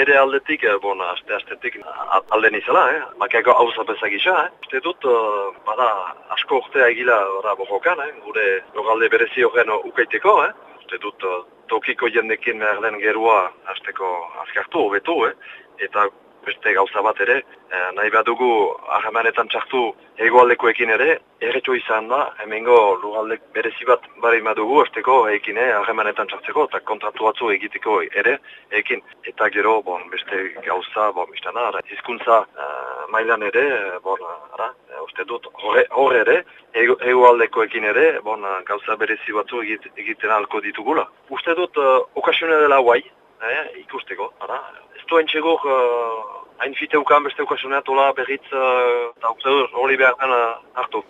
nire aldetik, eh, bon, aste astetik alde nizela, eh? Makiako hau zapezak isa, eh? Uste dut, eh, bada, asko urtea egila bada borrokan, eh? Gure logalde berezi horren ukaiteko, eh? Uste dut, eh, tokiko jendekin behar den gerua azteko azkartu, hobetu, eh? Eta beste gauza bat ere, eh, nahi bat dugu ahemanetan txartu egoaldekoekin ere, erretxo izan da, hemengo lugaldek berezi bat bari dugu, azteko ekin eh, ahemanetan txartzeko, eta kontratu batzu egiteko ere, ekin. Eta gero, bon, beste gauza, bon, biztana, ara, hizkuntza eh, mailan ere, eh, bon, ara, uste dut, horre ere, ego, egoaldekoekin ere, bon, gauza berezi batzu egit, egiten alko ditugula. Uste dut, uh, okasione dela guai, eh, ikusteko, ara, ez duen txegur, uh, hain fite ukan beste okasionea tola berriz, uh, eta uste hori behar dena hartu.